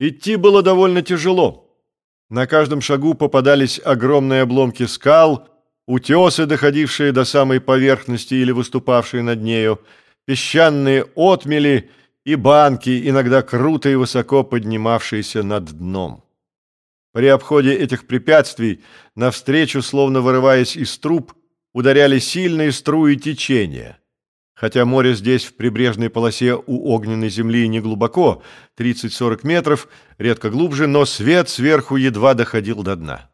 Идти было довольно тяжело. На каждом шагу попадались огромные обломки скал, утесы, доходившие до самой поверхности или выступавшие над нею, песчаные отмели и банки, иногда круто и высоко поднимавшиеся над дном. При обходе этих препятствий навстречу, словно вырываясь из труб, ударяли сильные струи течения – Хотя море здесь, в прибрежной полосе у огненной земли, не глубоко, 30-40 метров, редко глубже, но свет сверху едва доходил до дна.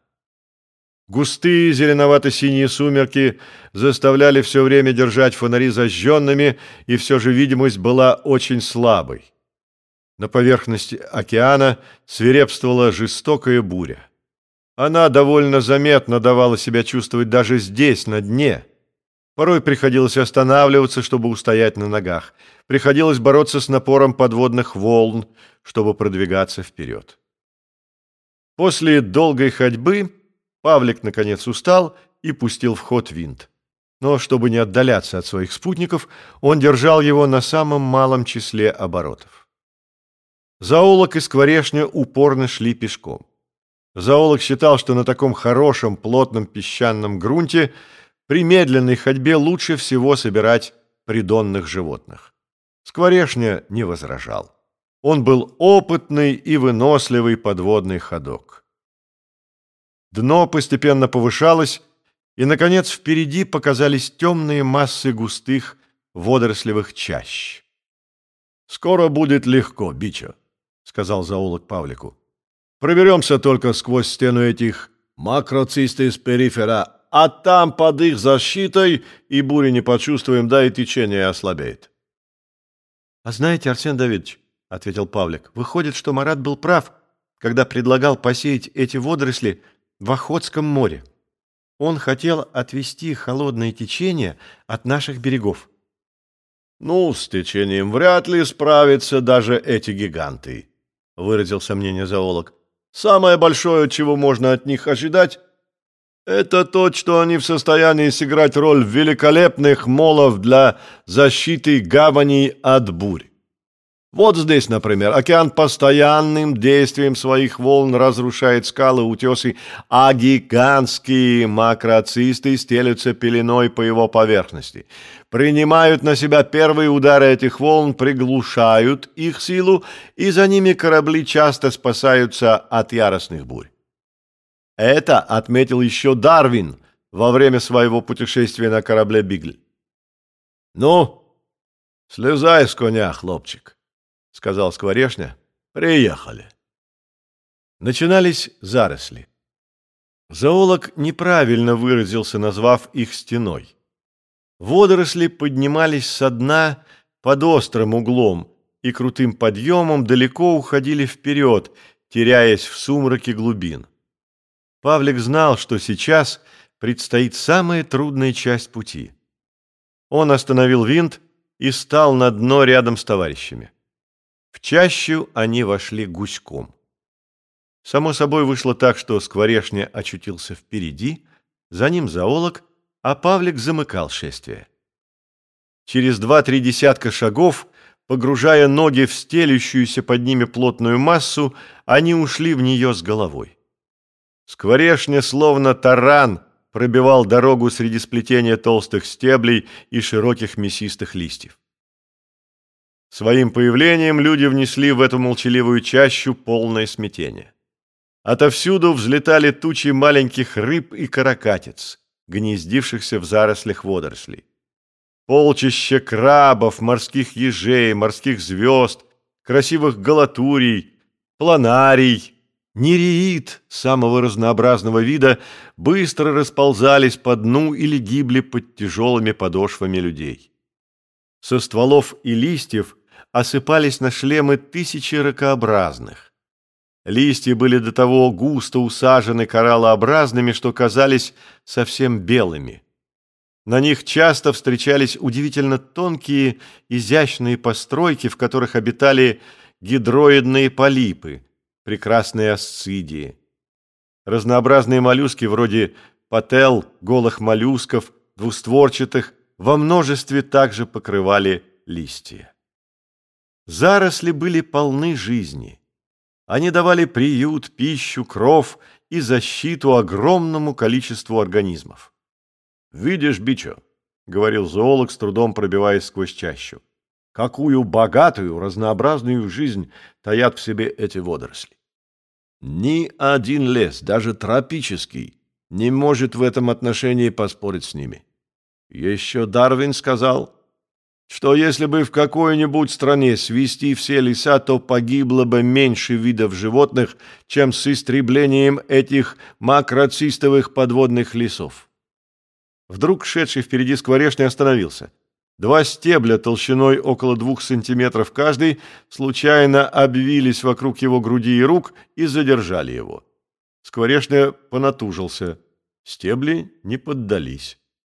Густые зеленовато-синие сумерки заставляли все время держать фонари зажженными, и все же видимость была очень слабой. На поверхности океана свирепствовала жестокая буря. Она довольно заметно давала себя чувствовать даже здесь, на дне – Порой приходилось останавливаться, чтобы устоять на ногах. Приходилось бороться с напором подводных волн, чтобы продвигаться вперед. После долгой ходьбы Павлик наконец устал и пустил в ход винт. Но чтобы не отдаляться от своих спутников, он держал его на самом малом числе оборотов. Заолок и Скворешня упорно шли пешком. Заолок считал, что на таком хорошем, плотном песчаном грунте – при медленной ходьбе лучше всего собирать придонных животных. Скворешня не возражал. Он был опытный и выносливый подводный ходок. Дно постепенно повышалось, и, наконец, впереди показались темные массы густых водорослевых чащ. «Скоро будет легко, Бичо», — сказал зоолог Павлику. «Проберемся только сквозь стену этих макроцистис перифера а там под их защитой и бури не почувствуем, да и течение ослабеет. — А знаете, Арсен Давидович, — ответил Павлик, — выходит, что Марат был прав, когда предлагал посеять эти водоросли в Охотском море. Он хотел отвести холодное течение от наших берегов. — Ну, с течением вряд ли справятся даже эти гиганты, — выразил сомнение зоолог. — Самое большое, чего можно от них ожидать, это то, что они в состоянии сыграть роль великолепных молов для защиты гаваней от бурь. Вот здесь, например, океан постоянным действием своих волн разрушает скалы, утесы, а гигантские макроцисты стелются пеленой по его поверхности. Принимают на себя первые удары этих волн, приглушают их силу, и за ними корабли часто спасаются от яростных бурь. Это отметил еще Дарвин во время своего путешествия на корабле «Бигль». «Ну, слезай с коня, хлопчик», — сказал Скворешня. «Приехали». Начинались заросли. Зоолог неправильно выразился, назвав их стеной. Водоросли поднимались со дна под острым углом и крутым подъемом далеко уходили вперед, теряясь в сумраке глубин. Павлик знал, что сейчас предстоит самая трудная часть пути. Он остановил винт и стал на дно рядом с товарищами. В чащу они вошли гуськом. Само собой вышло так, что Скворешня очутился впереди, за ним зоолог, а Павлик замыкал шествие. Через два-три десятка шагов, погружая ноги в стелющуюся под ними плотную массу, они ушли в нее с головой. Скворешня, словно таран, пробивал дорогу среди сплетения толстых стеблей и широких мясистых листьев. Своим появлением люди внесли в эту молчаливую чащу полное смятение. Отовсюду взлетали тучи маленьких рыб и каракатиц, гнездившихся в зарослях водорослей. Полчища крабов, морских ежей, морских звезд, красивых галатурий, планарий, Нереид самого разнообразного вида быстро расползались по дну или гибли под тяжелыми подошвами людей. Со стволов и листьев осыпались на шлемы тысячи ракообразных. Листья были до того густо усажены кораллообразными, что казались совсем белыми. На них часто встречались удивительно тонкие, изящные постройки, в которых обитали гидроидные полипы – прекрасные асцидии. Разнообразные моллюски вроде пател, голых моллюсков, двустворчатых, во множестве также покрывали листья. Заросли были полны жизни. Они давали приют, пищу, кров и защиту огромному количеству организмов. «Видишь, Бичо», — говорил зоолог, с трудом пробиваясь сквозь чащу, «какую богатую, разнообразную жизнь таят в себе эти водоросли. Ни один лес, даже тропический, не может в этом отношении поспорить с ними. Еще Дарвин сказал, что если бы в какой-нибудь стране свести все леса, то погибло бы меньше видов животных, чем с истреблением этих макроцистовых подводных лесов. Вдруг шедший впереди скворечный остановился. Два стебля толщиной около двух сантиметров каждый случайно обвились вокруг его груди и рук и задержали его. Скворечный понатужился. Стебли не поддались.